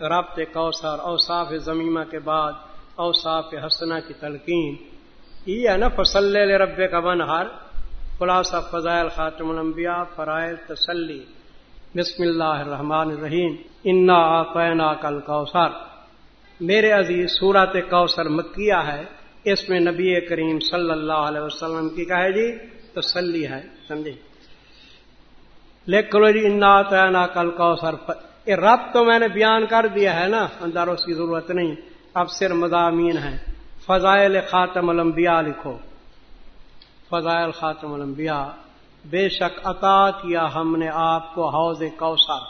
ربط کوثر، اوصاف زمیمہ کے بعد، اوصاف حسنہ کی تلقین۔ یہ ہے نا فصل رب کا ون ہر۔ خلاصہ فضائل خاتم الانبیاء، فرائض تسلی۔ بسم اللہ الرحمن الرحیم۔ انا آقینا کل کوثر میرے عزیز صورت کوثر مکیہ ہے۔ اس میں نبی کریم صلی اللہ علیہ وسلم کی کہے جی تسلی ہے، سمجھے؟ لکھ لو جی انا آقینا کل کوثر رب تو میں نے بیان کر دیا ہے نا، اندر اس کی ضرورت نہیں۔ اب صرف مضامین ہیں۔ فضائل خاتم الانبیاء لکھو۔ فضائل خاتم الانبیاء۔ بے شک عطا کیا ہم نے آپ کو حوض کوثر۔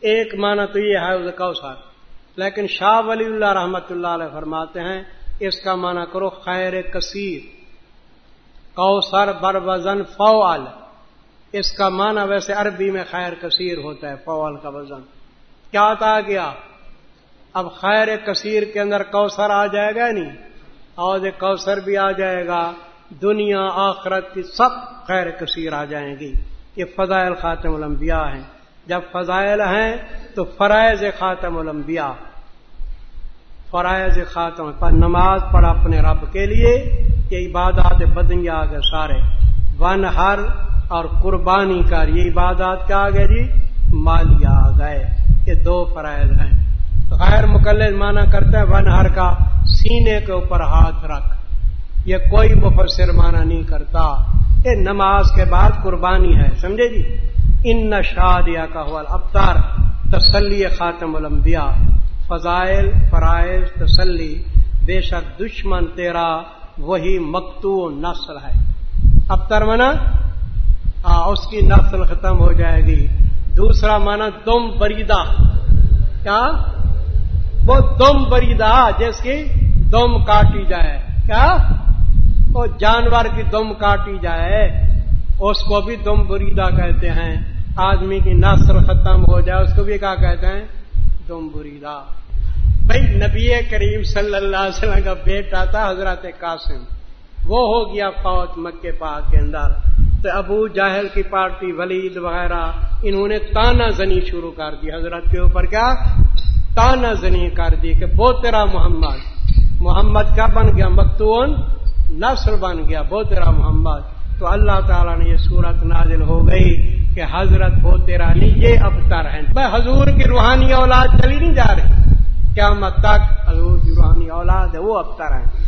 ایک معنی تو یہ ہے حوض کوثر۔ لیکن شاہ ولی اللہ رحمت اللہ علیہ فرماتے ہیں، اس کا معنی کرو خیر کثیر۔ کوثر بر وزن فوال اس کا معنی ویسے عربی میں خیر کثیر ہوتا ہے، فوال کا وزن۔ کیا آتا گیا؟ اب خیر کثیر کے اندر کوثر آ جائے گا نہیں؟ اور کوثر بھی آ جائے گا۔ دنیا، آخرت کی سب خیر کثیر آ جائیں گی۔ یہ فضائل خاتم الانبیاء ہیں۔ جب فضائل ہیں تو فرائض خاتم الانبیاء۔ فرائض خاتم، پر نماز پڑھا اپنے رب کے لیے، یہ عبادات بدنیا آ گئے سارے۔ ون ہر اور قربانی کر، یہ عبادات کیا آ گئے جی؟ مالیہ آ گئے یہ دو فرائض ہیں۔ غیر مقلد مانا کرتا ہے، ون ہر کا سینے کے اوپر ہاتھ رکھ۔ یہ کوئی مفسر مانا نہیں کرتا۔ یہ نماز کے بعد قربانی ہے، سمجھے جی؟ ان نشادیا کا حوال ابتار تسلی خاتم الانبیاء۔ فضائل، فرائض، تسلی، بے شک دشمن تیرا وہی مکتو نسل ہے۔ ابتر منا اس کی نسل ختم ہو جائے گی۔ دوسرا مانا تم بریدا کیا؟ وہ دم بریدا جس کی دم کاٹی جائے۔ کیا؟ وہ جانور کی دم کاٹی جائے۔ اس کو بھی دم بریدا کہتے ہیں۔ آدمی کی نسل ختم ہو جائے، اس کو بھی کیا کہتے ہیں؟ دم بریدا بھائی، نبی کریم صلی اللہ علیہ وسلم کا بیٹا تھا حضرت قاسم۔ وہ ہو گیا فوت مکے پاک کے اندر۔ تو ابو جاہل کی پارٹی، ولید وغیرہ، انہوں نے تانا زنی شروع کر دی۔ حضرت کے اوپر کیا؟ تانا زنی کر دی کہ بو تیرا محمد محمد کیا بن گیا؟ مکتون نسل بن گیا بو تیرا محمد۔ تو اللہ تعالیٰ نے یہ صورت نازل ہو گئی کہ حضرت بو تیرا نہیں، یہ ابتر ہے بھائی، حضور کی روحانی اولاد چلی نہیں جا رہی۔ کیا مت تک حضور کی روحانی اولاد ہے، وہ ابتر ہے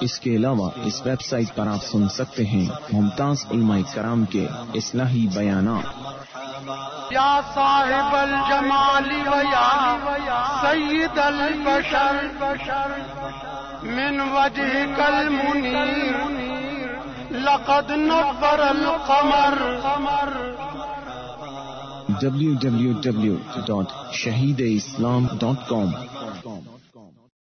اس کے علاوہ اس ویب سائٹ پر آپ سن سکتے ہیں ممتاز علماء کرام کے اصلاحی بیانات۔ یا صاحب الجمال ویا سید البشر من وجہ کل منیر لقد نفر القمر۔ ڈبلو